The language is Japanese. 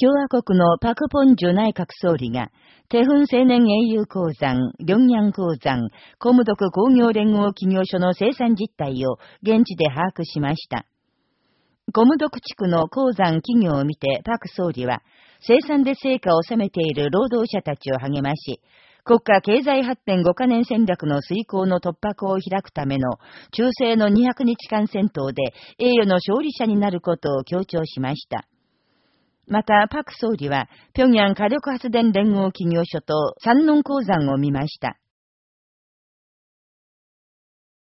共和国のパクポンジュ内閣総理が、テフン青年英雄鉱山、リョンヤン鉱山、コムドク工業連合企業所の生産実態を現地で把握しました。コムドク地区の鉱山企業を見てパク総理は、生産で成果を収めている労働者たちを励まし、国家経済発展5カ年戦略の遂行の突破口を開くための中世の200日間戦闘で栄誉の勝利者になることを強調しました。また、パク総理は、平壌火力発電連合企業所と山農鉱山を見ました。